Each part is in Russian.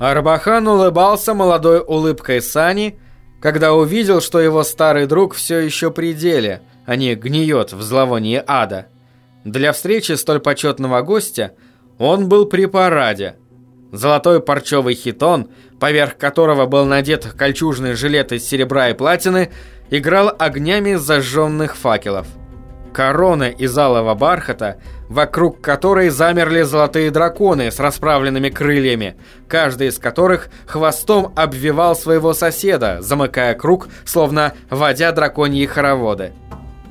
Арбахан улыбался молодой улыбкой Сани, когда увидел, что его старый друг все еще при деле, а не гниет в зловонии ада. Для встречи столь почетного гостя он был при параде. Золотой парчевый хитон, поверх которого был надет кольчужный жилет из серебра и платины, играл огнями зажженных факелов. Корона из алого бархата, вокруг которой замерли золотые драконы с расправленными крыльями, каждый из которых хвостом обвивал своего соседа, замыкая круг, словно водя драконьи хороводы.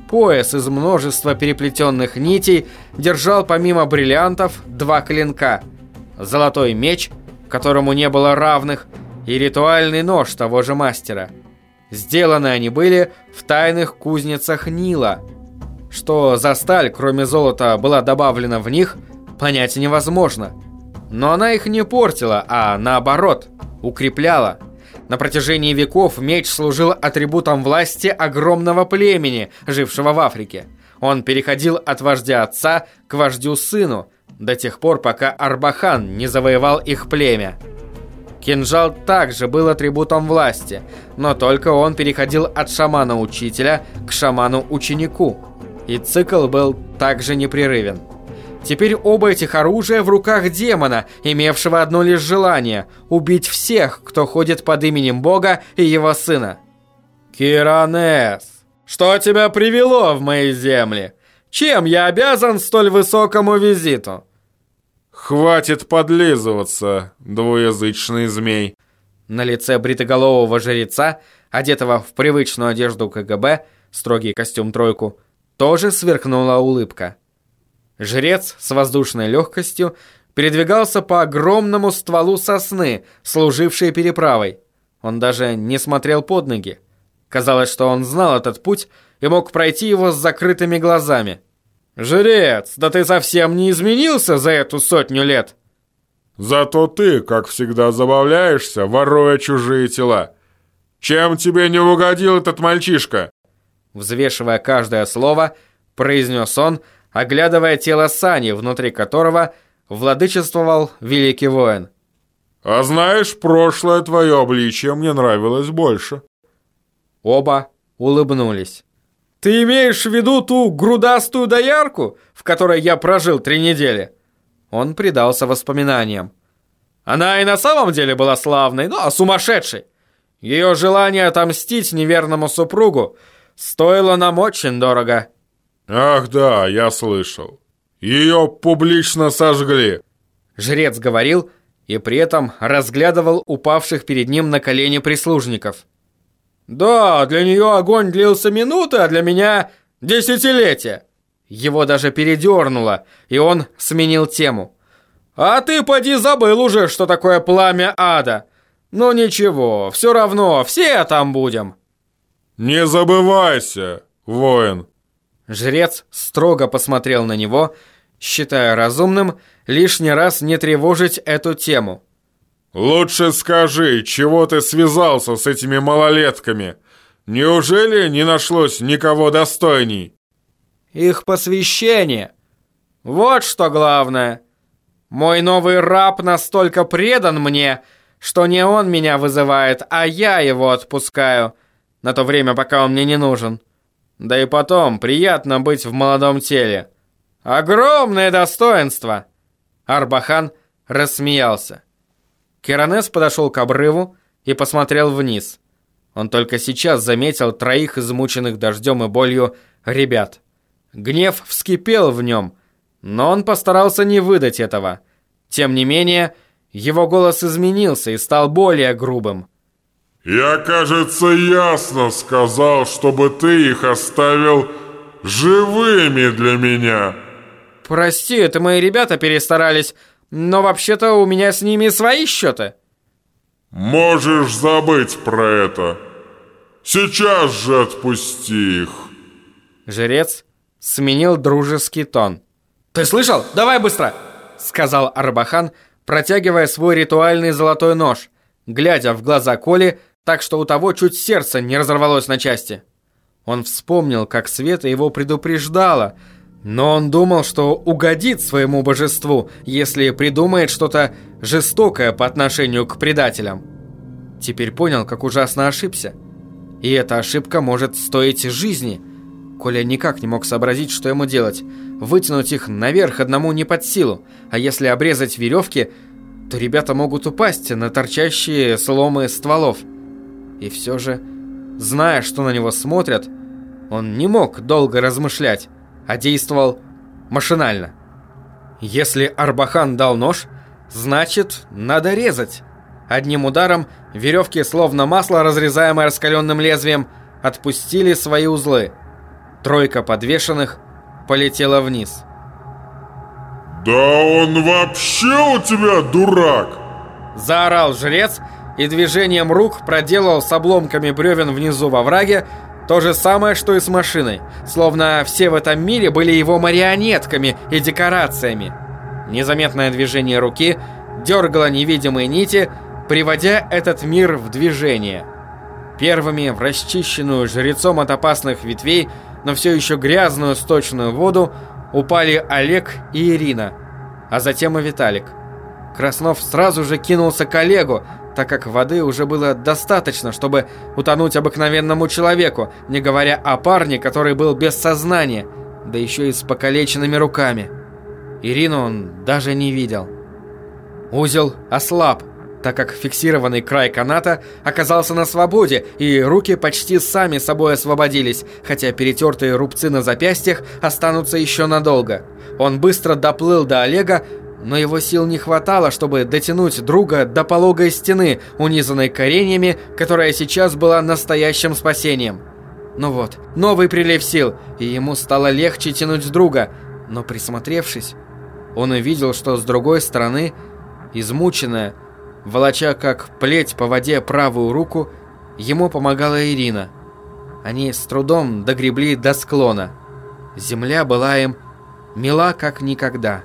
Пояс из множества переплетенных нитей держал помимо бриллиантов два клинка. Золотой меч, которому не было равных, и ритуальный нож того же мастера. Сделаны они были в тайных кузницах Нила – что за сталь, кроме золота, была добавлена в них, понять невозможно. Но она их не портила, а наоборот, укрепляла. На протяжении веков меч служил атрибутом власти огромного племени, жившего в Африке. Он переходил от вождя отца к вождю сыну, до тех пор, пока Арбахан не завоевал их племя. Кинжал также был атрибутом власти, но только он переходил от шамана-учителя к шаману-ученику и цикл был также непрерывен. Теперь оба этих оружия в руках демона, имевшего одно лишь желание – убить всех, кто ходит под именем Бога и его сына. «Киранес, что тебя привело в мои земли? Чем я обязан столь высокому визиту?» «Хватит подлизываться, двуязычный змей!» На лице бритоголового жреца, одетого в привычную одежду КГБ, строгий костюм-тройку – тоже сверкнула улыбка. Жрец с воздушной легкостью передвигался по огромному стволу сосны, служившей переправой. Он даже не смотрел под ноги. Казалось, что он знал этот путь и мог пройти его с закрытыми глазами. «Жрец, да ты совсем не изменился за эту сотню лет!» «Зато ты, как всегда, забавляешься, воруя чужие тела. Чем тебе не угодил этот мальчишка?» Взвешивая каждое слово, произнес он, оглядывая тело Сани, внутри которого владычествовал великий воин. «А знаешь, прошлое твое обличие мне нравилось больше». Оба улыбнулись. «Ты имеешь в виду ту грудастую доярку, в которой я прожил три недели?» Он предался воспоминаниям. Она и на самом деле была славной, но сумасшедшей. Ее желание отомстить неверному супругу Стоило нам очень дорого. Ах да, я слышал. Ее публично сожгли. Жрец говорил и при этом разглядывал упавших перед ним на колени прислужников. Да, для нее огонь длился минуты, а для меня десятилетия. Его даже передернуло, и он сменил тему. «А ты поди забыл уже, что такое пламя ада. Ну ничего, все равно, все там будем». «Не забывайся, воин!» Жрец строго посмотрел на него, считая разумным лишний раз не тревожить эту тему. «Лучше скажи, чего ты связался с этими малолетками? Неужели не нашлось никого достойней?» «Их посвящение. Вот что главное. Мой новый раб настолько предан мне, что не он меня вызывает, а я его отпускаю» на то время, пока он мне не нужен. Да и потом, приятно быть в молодом теле. Огромное достоинство!» Арбахан рассмеялся. Керанес подошел к обрыву и посмотрел вниз. Он только сейчас заметил троих измученных дождем и болью ребят. Гнев вскипел в нем, но он постарался не выдать этого. Тем не менее, его голос изменился и стал более грубым. «Я, кажется, ясно сказал, чтобы ты их оставил живыми для меня». «Прости, это мои ребята перестарались, но вообще-то у меня с ними свои счеты». «Можешь забыть про это. Сейчас же отпусти их». Жрец сменил дружеский тон. «Ты слышал? Давай быстро!» Сказал Арбахан, протягивая свой ритуальный золотой нож. Глядя в глаза Коли, так что у того чуть сердце не разорвалось на части. Он вспомнил, как Света его предупреждала, но он думал, что угодит своему божеству, если придумает что-то жестокая по отношению к предателям. Теперь понял, как ужасно ошибся. И эта ошибка может стоить жизни. Коля никак не мог сообразить, что ему делать. Вытянуть их наверх одному не под силу, а если обрезать веревки, то ребята могут упасть на торчащие сломы стволов. И все же, зная, что на него смотрят, он не мог долго размышлять, а действовал машинально. Если Арбахан дал нож, значит, надо резать. Одним ударом веревки, словно масло, разрезаемое раскаленным лезвием, отпустили свои узлы. Тройка подвешенных полетела вниз. «Да он вообще у тебя дурак!» Заорал жрец и движением рук проделал с обломками бревен внизу во враге то же самое, что и с машиной, словно все в этом мире были его марионетками и декорациями. Незаметное движение руки дергало невидимые нити, приводя этот мир в движение. Первыми в расчищенную жрецом от опасных ветвей, но все еще грязную сточную воду, упали Олег и Ирина, а затем и Виталик. Краснов сразу же кинулся к Олегу, так как воды уже было достаточно, чтобы утонуть обыкновенному человеку, не говоря о парне, который был без сознания, да еще и с покалеченными руками. Ирину он даже не видел. Узел ослаб, так как фиксированный край каната оказался на свободе, и руки почти сами собой освободились, хотя перетертые рубцы на запястьях останутся еще надолго. Он быстро доплыл до Олега, но его сил не хватало, чтобы дотянуть друга до пологой стены, унизанной кореньями, которая сейчас была настоящим спасением. Ну вот, новый прилив сил, и ему стало легче тянуть друга, но присмотревшись, он увидел, что с другой стороны, измученная, волоча как плеть по воде правую руку, ему помогала Ирина. Они с трудом догребли до склона. Земля была им мила как никогда.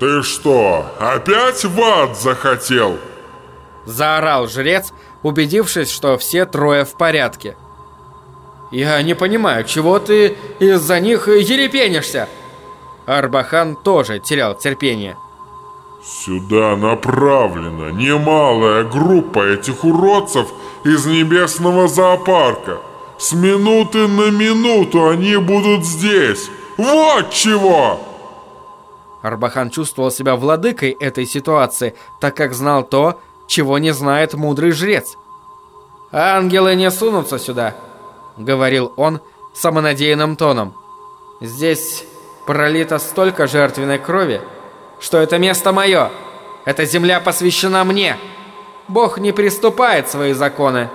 «Ты что, опять в ад захотел?» Заорал жрец, убедившись, что все трое в порядке. «Я не понимаю, чего ты из-за них ерепенишься?» Арбахан тоже терял терпение. «Сюда направлена немалая группа этих уродцев из небесного зоопарка. С минуты на минуту они будут здесь. Вот чего!» Арбахан чувствовал себя владыкой этой ситуации, так как знал то, чего не знает мудрый жрец. «Ангелы не сунутся сюда», — говорил он самонадеянным тоном. «Здесь пролито столько жертвенной крови, что это место мое. Эта земля посвящена мне. Бог не приступает свои законы.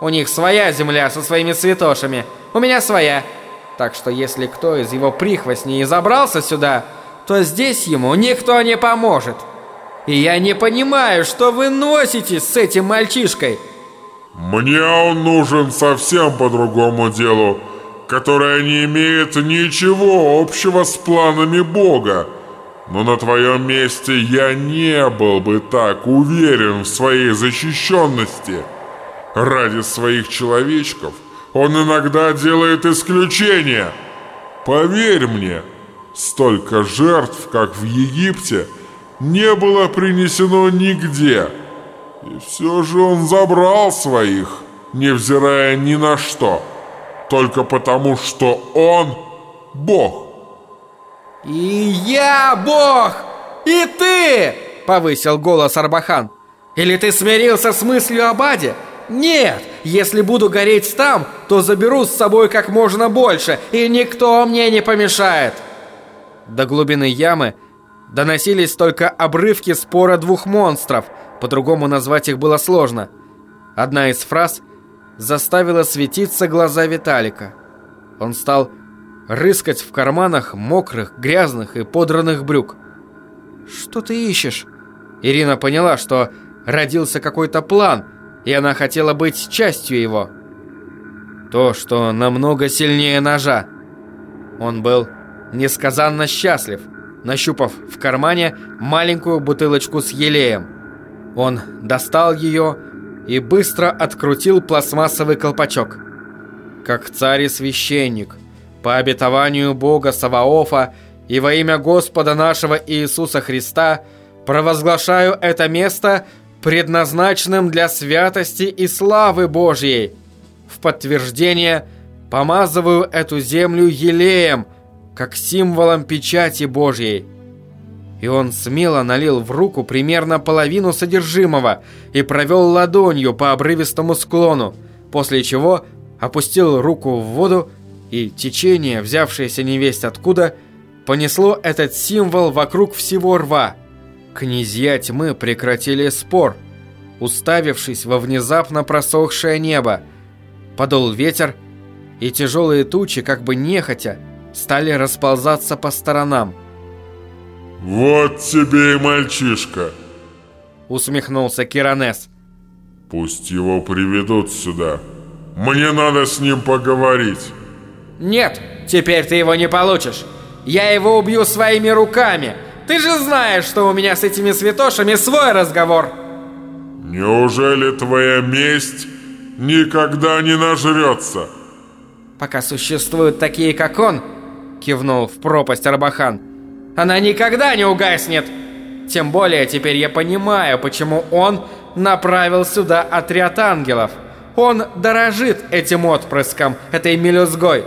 У них своя земля со своими святошами, у меня своя. Так что если кто из его прихвостней забрался сюда, то здесь ему никто не поможет. И я не понимаю, что вы носите с этим мальчишкой. Мне он нужен совсем по другому делу, которое не имеет ничего общего с планами Бога. Но на твоем месте я не был бы так уверен в своей защищенности. Ради своих человечков он иногда делает исключения. Поверь мне, Столько жертв, как в Египте, не было принесено нигде. И все же он забрал своих, невзирая ни на что, только потому, что он Бог. «И я Бог! И ты!» — повысил голос Арбахан. «Или ты смирился с мыслью об аде? Нет! Если буду гореть там, то заберу с собой как можно больше, и никто мне не помешает!» До глубины ямы доносились только обрывки спора двух монстров, по-другому назвать их было сложно. Одна из фраз заставила светиться глаза Виталика. Он стал рыскать в карманах мокрых, грязных и подранных брюк. «Что ты ищешь?» Ирина поняла, что родился какой-то план, и она хотела быть частью его. То, что намного сильнее ножа. Он был несказанно счастлив, нащупав в кармане маленькую бутылочку с елеем. Он достал ее и быстро открутил пластмассовый колпачок. Как царь и священник, по обетованию Бога Саваофа и во имя Господа нашего Иисуса Христа, провозглашаю это место предназначенным для святости и славы Божьей. В подтверждение помазываю эту землю елеем, как символом печати Божьей. И он смело налил в руку примерно половину содержимого и провел ладонью по обрывистому склону, после чего опустил руку в воду, и течение, взявшееся невесть откуда, понесло этот символ вокруг всего рва. Князья тьмы прекратили спор, уставившись во внезапно просохшее небо. Подул ветер, и тяжелые тучи, как бы нехотя, стали расползаться по сторонам. «Вот тебе и мальчишка!» Усмехнулся Киранес. «Пусть его приведут сюда. Мне надо с ним поговорить». «Нет, теперь ты его не получишь. Я его убью своими руками. Ты же знаешь, что у меня с этими святошами свой разговор». «Неужели твоя месть никогда не нажрется?» «Пока существуют такие, как он», — кивнул в пропасть Арбахан, — «она никогда не угаснет. Тем более теперь я понимаю, почему он направил сюда отряд ангелов. Он дорожит этим отпрыском, этой мелюзгой.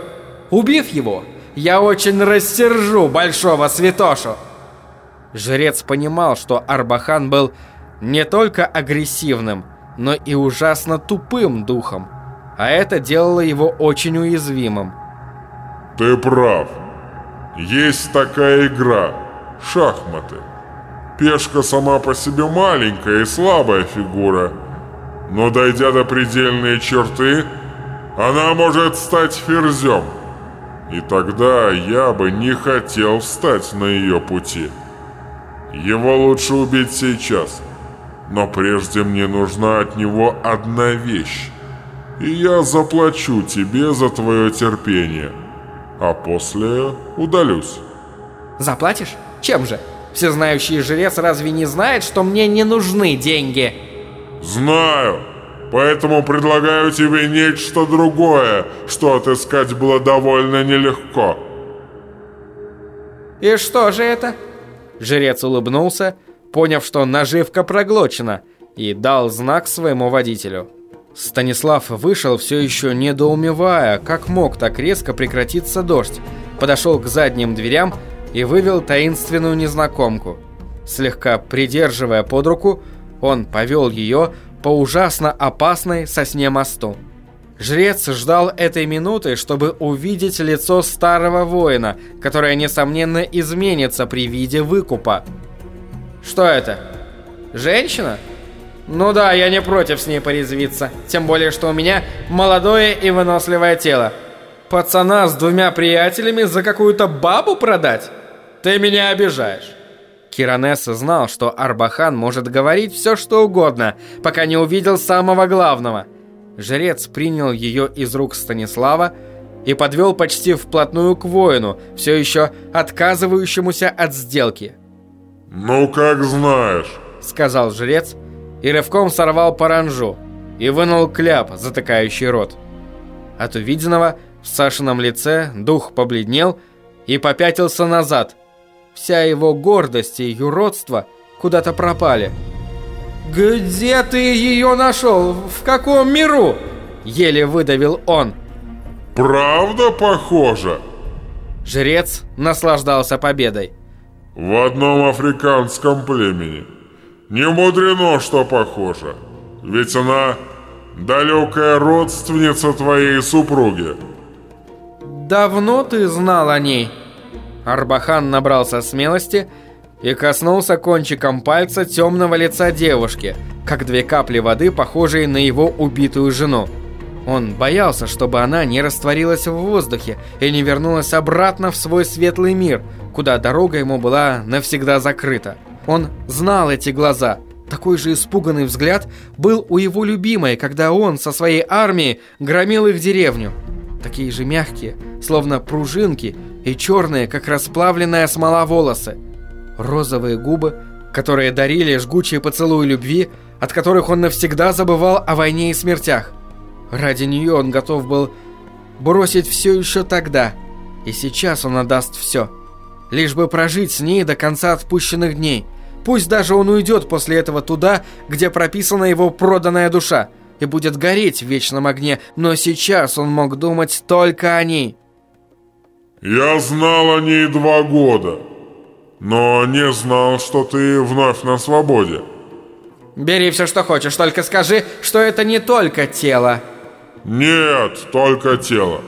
Убив его, я очень рассержу большого святошу». Жрец понимал, что Арбахан был не только агрессивным, но и ужасно тупым духом, а это делало его очень уязвимым. «Ты прав. Есть такая игра – шахматы. Пешка сама по себе маленькая и слабая фигура, но дойдя до предельной черты, она может стать ферзем. И тогда я бы не хотел встать на ее пути. Его лучше убить сейчас». Но прежде мне нужна от него одна вещь. И я заплачу тебе за твое терпение. А после удалюсь. Заплатишь? Чем же? Всезнающий жрец разве не знает, что мне не нужны деньги? Знаю. Поэтому предлагаю тебе нечто другое, что отыскать было довольно нелегко. И что же это? Жрец улыбнулся поняв, что наживка проглочена, и дал знак своему водителю. Станислав вышел, все еще недоумевая, как мог так резко прекратиться дождь, подошел к задним дверям и вывел таинственную незнакомку. Слегка придерживая под руку, он повел ее по ужасно опасной сосне мосту. Жрец ждал этой минуты, чтобы увидеть лицо старого воина, которое, несомненно, изменится при виде выкупа. Что это? Женщина? Ну да, я не против с ней порезвиться. Тем более, что у меня молодое и выносливое тело. Пацана с двумя приятелями за какую-то бабу продать? Ты меня обижаешь. Киранесса знал, что Арбахан может говорить все, что угодно, пока не увидел самого главного. Жрец принял ее из рук Станислава и подвел почти вплотную к воину, все еще отказывающемуся от сделки. «Ну, как знаешь», — сказал жрец и рывком сорвал паранжу и вынул кляп, затыкающий рот. От увиденного в Сашином лице дух побледнел и попятился назад. Вся его гордость и юродство куда-то пропали. «Где ты ее нашел? В каком миру?» Еле выдавил он. «Правда похоже?» Жрец наслаждался победой. В одном африканском племени. Не мудрено, что похоже. Ведь она далекая родственница твоей супруги. Давно ты знал о ней? Арбахан набрался смелости и коснулся кончиком пальца темного лица девушки, как две капли воды, похожие на его убитую жену. Он боялся, чтобы она не растворилась в воздухе и не вернулась обратно в свой светлый мир, куда дорога ему была навсегда закрыта. Он знал эти глаза. Такой же испуганный взгляд был у его любимой, когда он со своей армией громил их деревню. Такие же мягкие, словно пружинки, и черные, как расплавленная смола волосы. Розовые губы, которые дарили жгучие поцелуи любви, от которых он навсегда забывал о войне и смертях. Ради нее он готов был бросить все еще тогда, и сейчас он отдаст все. Лишь бы прожить с ней до конца отпущенных дней, Пусть даже он уйдет после этого туда, где прописана его проданная душа, и будет гореть в вечном огне, но сейчас он мог думать только о ней. «Я знал о ней два года, но не знал, что ты вновь на свободе». «Бери все, что хочешь, только скажи, что это не только тело». «Нет, только тело.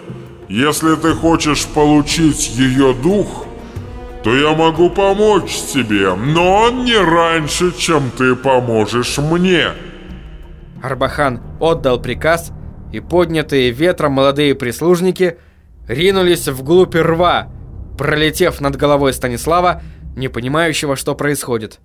Если ты хочешь получить ее дух, то я могу помочь тебе, но не раньше, чем ты поможешь мне». Арбахан отдал приказ, и поднятые ветром молодые прислужники ринулись вглубь рва, пролетев над головой Станислава, не понимающего, что происходит.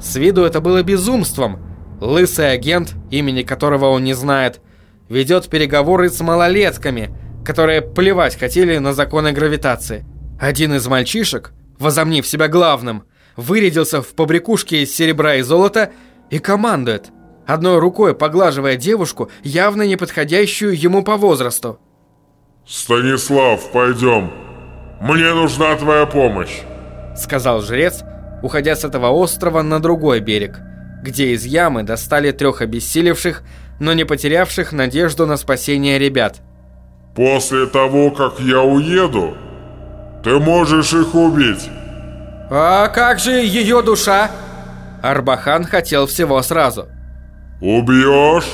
С виду это было безумством. Лысый агент, имени которого он не знает, ведет переговоры с малолетками, которые плевать хотели на законы гравитации. Один из мальчишек, возомнив себя главным, вырядился в побрякушке из серебра и золота и командует, одной рукой поглаживая девушку, явно не подходящую ему по возрасту. «Станислав, пойдем. Мне нужна твоя помощь», — сказал жрец, уходя с этого острова на другой берег, где из ямы достали трех обессилевших, но не потерявших надежду на спасение ребят. «После того, как я уеду, ты можешь их убить. А как же ее душа? Арбахан хотел всего сразу. Убьешь?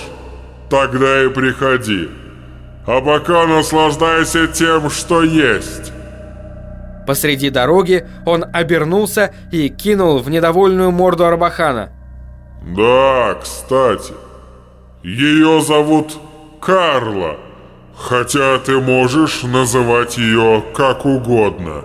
Тогда и приходи. А пока наслаждайся тем, что есть. Посреди дороги он обернулся и кинул в недовольную морду Арбахана. Да, кстати. Ее зовут Карла. Хотя ты можешь называть ее как угодно.